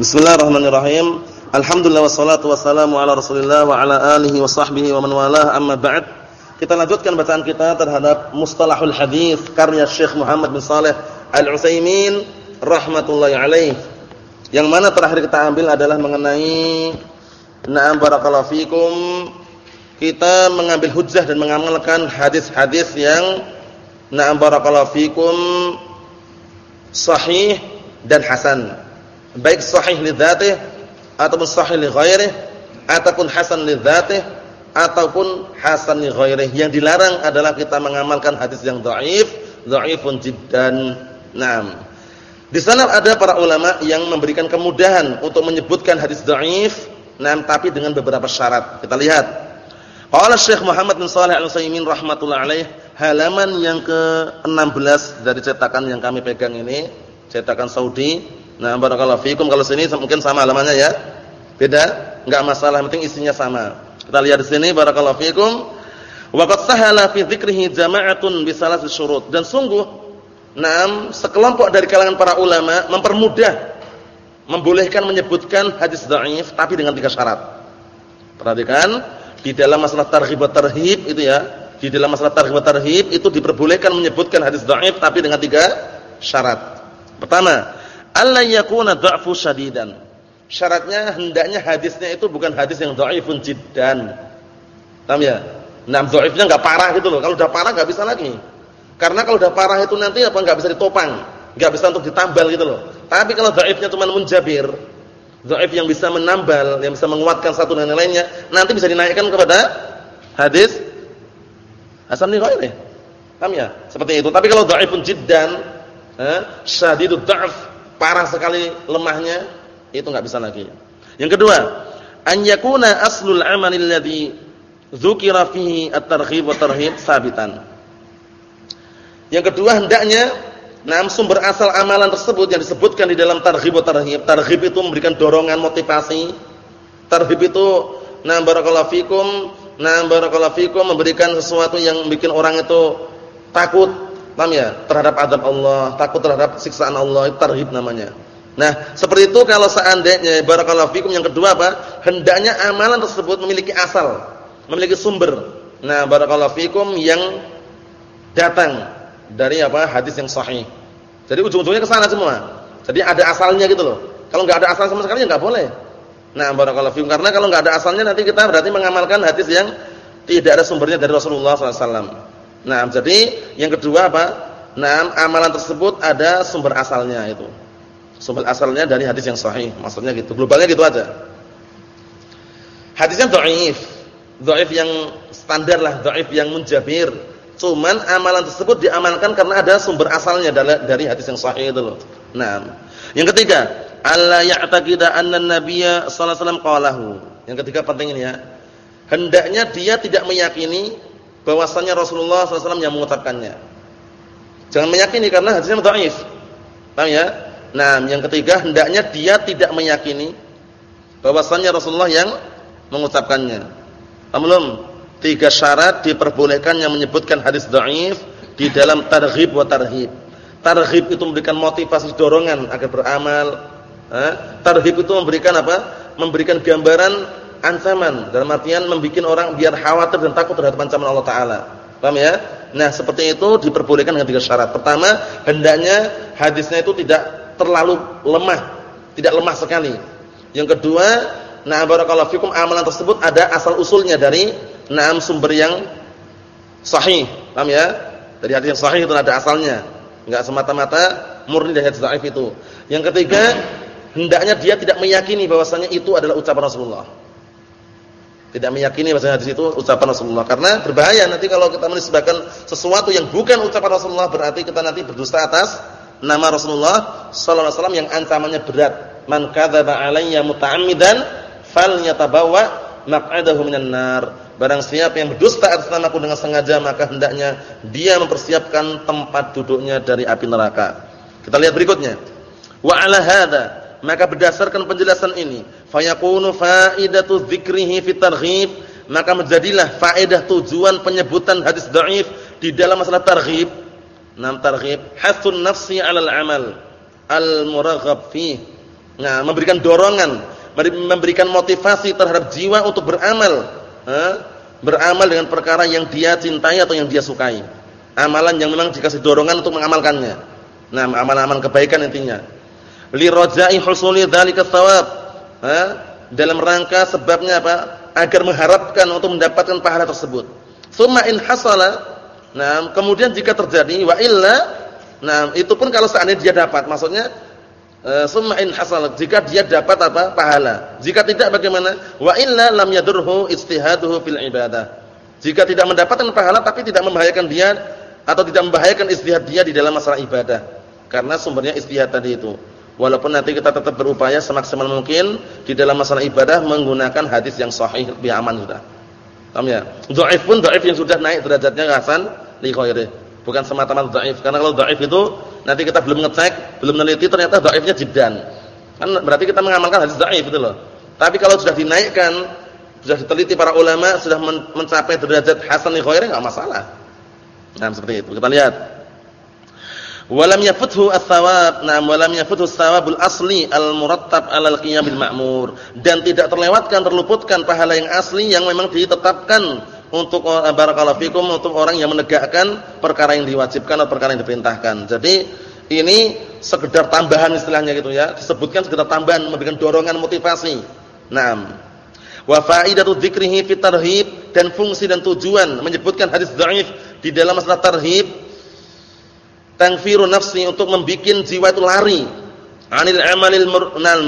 Bismillahirrahmanirrahim. Alhamdulillah wassalatu wassalamu ala Rasulillah wa ala alihi wa sahbihi wa man walah amma ba'd. Kita lanjutkan bacaan kita terhadap Mustalahul Hadis karya Syekh Muhammad bin Saleh Al-Utsaimin rahmatullahi alaih. Yang mana terakhir kita ambil adalah mengenai na'am barakallahu fikum kita mengambil hujjah dan mengamalkan hadis-hadis yang na'am barakallahu fikum sahih dan hasan baik sahih li ataupun sahih li ghairih ataupun hasan li ataupun hasan li ghairih yang dilarang adalah kita mengamalkan hadis yang dhaif dhaifun jiddan. Na'am. Di sana ada para ulama yang memberikan kemudahan untuk menyebutkan hadis dhaif na'am tapi dengan beberapa syarat. Kita lihat. Qala Syekh Muhammad bin Shalih Al-Utsaimin rahimatullah alaih halaman yang ke-16 dari cetakan yang kami pegang ini cetakan Saudi Nah, barakallahu fikum kalau sini mungkin sama halamannya ya. Beda? Enggak masalah, penting isinya sama. Kita lihat di sini barakallahu fikum. Wa qad sahala fi dzikrihi jama'atun bi salasi syurut. Dan sungguh Naam, sekelompok dari kalangan para ulama mempermudah membolehkan menyebutkan hadis dhaif tapi dengan tiga syarat. Perhatikan, di dalam masalah targhib tarhib itu ya, di dalam masalah targhib tarhib itu diperbolehkan menyebutkan hadis dhaif tapi dengan tiga syarat. Pertama, alla yakuna dha'fu syadidan. Syaratnya hendaknya hadisnya itu bukan hadis yang dhaifun jiddan. Paham ya? Nah, dhaifnya enggak parah gitu loh. Kalau udah parah enggak bisa lagi. Karena kalau udah parah itu nanti apa enggak bisa ditopang, enggak bisa untuk ditambal gitu loh. Tapi kalau dhaifnya cuma munjabir, dhaif yang bisa menambal, yang bisa menguatkan satu dan lainnya, nanti bisa dinaikkan kepada hadis hasan ghairi. Paham ya? Seperti itu. Tapi kalau dhaifun jiddan, eh, syadidud dha'f parah sekali lemahnya, itu enggak bisa lagi. Yang kedua, an yakuna aslul amal alladhi dzukira fihi at-targhib wa tarhib sabitan. Yang kedua hendaknya nam sumber asal amalan tersebut yang disebutkan di dalam targhib wa tarhib. Targhib itu memberikan dorongan motivasi. Tarhib itu nam barakallahu fikum, nam barakallahu fikum memberikan sesuatu yang bikin orang itu takut Paham ya? Terhadap adab Allah, takut terhadap siksaan Allah, itu tarhib namanya. Nah, seperti itu kalau seandainya barakallahu fikum yang kedua apa? Hendaknya amalan tersebut memiliki asal, memiliki sumber. Nah, barakallahu fikum yang datang dari apa? Hadis yang sahih. Jadi ujung-ujungnya ke sana semua. Jadi ada asalnya gitu loh. Kalau enggak ada asal sama sekali ya enggak boleh. Nah, barakallahu fikum karena kalau enggak ada asalnya nanti kita berarti mengamalkan hadis yang tidak ada sumbernya dari Rasulullah SAW. Nah, jadi yang kedua apa? Nah, amalan tersebut ada sumber asalnya itu. Sumber asalnya dari hadis yang sahih. Maksudnya gitu. Globalnya gitu aja. Hadisnya dhaif. Dhaif yang standar lah, dhaif yang munjabir. Cuman amalan tersebut diamalkan karena ada sumber asalnya dari hadis yang sahih itu loh. Nah, yang ketiga, alla ya'taqida anna an-nabiyya sallallahu alaihi wasallam qalahu. Yang ketiga penting ini ya. Hendaknya dia tidak meyakini bahwasannya Rasulullah SAW yang mengucapkannya. Jangan meyakini karena hadisnya dhaif. Paham ya? Nah, yang ketiga hendaknya dia tidak meyakini bahwasannya Rasulullah yang mengucapkannya. Paham? Tiga syarat diperbolehkan yang menyebutkan hadis dhaif di dalam targhib wa tarhib. Targhib itu memberikan motivasi dorongan agar beramal. Eh? Tarhib itu memberikan apa? Memberikan gambaran ancaman dalam artian membuat orang biar khawatir dan takut terhadap ancaman Allah taala. Paham ya? Nah, seperti itu diperbolehkan dengan tiga syarat. Pertama, hendaknya hadisnya itu tidak terlalu lemah, tidak lemah sekali. Yang kedua, nah barakallahu fikum amalan tersebut ada asal usulnya dari enam sumber yang sahih. Paham ya? Dari hadis yang sahih itu ada asalnya. Enggak semata-mata murni dari hadis dhaif itu. Yang ketiga, hendaknya dia tidak meyakini bahwasanya itu adalah ucapan Rasulullah. Tidak meyakini bahasa hadis itu ucapan Rasulullah karena berbahaya nanti kalau kita menisbahkan sesuatu yang bukan ucapan Rasulullah berarti kita nanti berdusta atas nama Rasulullah sallallahu alaihi wasallam yang ancamannya berat. Man kadzaba alayya muta'ammidan falyatabawwa maq'adahu minan nar. Barang siapa yang berdusta atas namaku dengan sengaja maka hendaknya dia mempersiapkan tempat duduknya dari api neraka. Kita lihat berikutnya. Wa ala hadza maka berdasarkan penjelasan ini fayakunu faidatu dzikrihi fi targhib maka menjadilah faedah tujuan penyebutan hadis dhaif di dalam masalah targhib nam targhib hasun nafsi 'alal amal al muraghab fi Nah, memberikan dorongan, memberikan motivasi terhadap jiwa untuk beramal. Eh? Beramal dengan perkara yang dia cintai atau yang dia sukai. Amalan yang memang dikasih dorongan untuk mengamalkannya. Nah, amalan-amalan kebaikan intinya. Li raja'i husuli dzalika tsawab. Eh? Dalam rangka sebabnya apa? Agar mengharapkan untuk mendapatkan pahala tersebut. Tsumma in hasala Nah, kemudian jika terjadi wa illa, nah itu pun kalau seandainya dia dapat, maksudnya Eh, summa in hasal jika dia dapat apa pahala jika tidak bagaimana wa illa lam yadurhu ijtihaduhu fil ibadah jika tidak mendapatkan pahala tapi tidak membahayakan dia atau tidak membahayakan istihad dia di dalam masalah ibadah karena sumbernya istihad tadi itu walaupun nanti kita tetap berupaya semaksimal mungkin di dalam masalah ibadah menggunakan hadis yang sahih lebih aman sudah paham ya dhaif pun dhaif yang sudah naik derajatnya hasan li khairi bukan semata-mata dhaif karena kalau dhaif itu nanti kita belum ngecek, belum meneliti ternyata dhaifnya jiddan. Kan berarti kita mengamalkan hadis dhaif itu loh. Tapi kalau sudah dinaikkan, sudah diteliti para ulama, sudah mencapai derajat hasan li ghairi enggak masalah. Nah, seperti itu. Kita lihat. Walam yafuthu ats-tsawab, na'am walam yafuthu ats-tsawabul asli al-murattab 'alal qiyam bil ma'mur dan tidak terlewatkan terluputkan pahala yang asli yang memang ditetapkan untuk barakallahu fikum untuk orang yang menegakkan perkara yang diwajibkan atau perkara yang diperintahkan. Jadi ini sekedar tambahan istilahnya gitu ya. Disebutkan sekedar tambahan memberikan dorongan motivasi. Naam. Wa faidatu dzikrihi fi tarhib dan fungsi dan tujuan menyebutkan hadis dhaif di dalam masalah tarhib tangfiru nafsi untuk membuat jiwa itu lari anil amalil murnal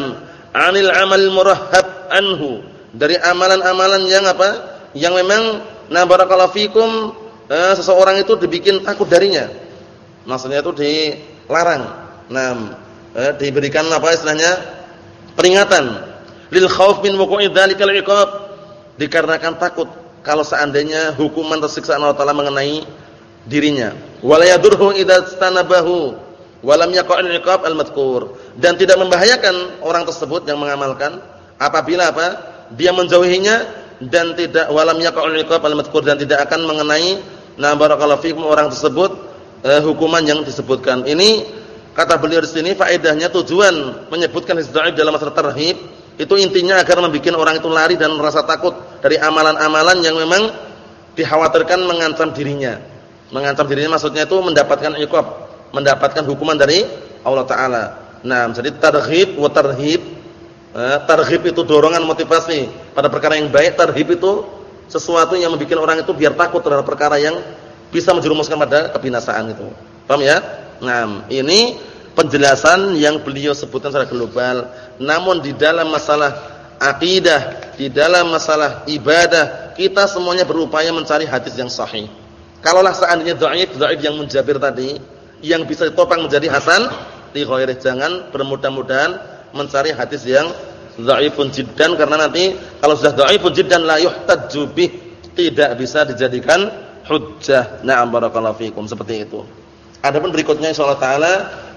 anil amalil murahhab anhu dari amalan-amalan yang apa? Yang memang Nah, barakallahu fikum eh, seseorang itu dibikin takut darinya. Maksudnya itu dilarang. Nah, eh, diberikan apa istilahnya? peringatan. Lil khauf min wuqu'i dzalikal iqab. Dikarenakan takut kalau seandainya hukuman atau siksaan Allah Taala mengenai dirinya. Wala yadurhu idza stanabahu wa yaqa'il iqab. Dan tidak membahayakan orang tersebut yang mengamalkan apabila apa? Dia menjauhinya dan tidak walam yaqul iqab dan tidak akan mengenai na barakallahu orang tersebut eh, hukuman yang disebutkan. Ini kata beliau di sini faedahnya tujuan menyebutkan hadis dalam masalah tarhib itu intinya agar membuat orang itu lari dan merasa takut dari amalan-amalan yang memang dikhawatirkan mengancam dirinya. Mengancam dirinya maksudnya itu mendapatkan iqab, mendapatkan hukuman dari Allah taala. Nah, jadi tarhib wa tarhib Eh, itu dorongan motivasi pada perkara yang baik. Tarhib itu sesuatu yang membuat orang itu biar takut terhadap perkara yang bisa menjerumuskan pada kebinasaan itu. Paham ya? Nah, ini penjelasan yang beliau sebutkan secara global. Namun di dalam masalah akidah, di dalam masalah ibadah, kita semuanya berupaya mencari hadis yang sahih. Kalaulah seandainya dhaif, dhaif yang menjabir tadi, yang bisa ditopang menjadi hasan, li jangan bermudah-mudahan mencari hadis yang dhaifun jiddan karena nanti kalau sudah dhaifun jiddan la yuhtajju bih tidak bisa dijadikan hujjah. Na'am barakallahu fikum seperti itu. Adapun berikutnya insyaallah taala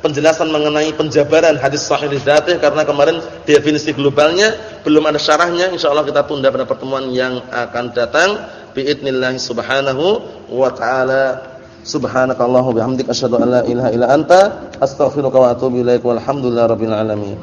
penjelasan mengenai penjabaran hadis sahih dzatih karena kemarin definisi globalnya belum ada syarahnya insyaallah kita tunda pada pertemuan yang akan datang. Biidznillah subhanahu wa taala. Subhanakallahu bihamdika asyhadu an la ilaha illa anta astaghfiruka wa atubu ilaik walhamdulillahi rabbil alamin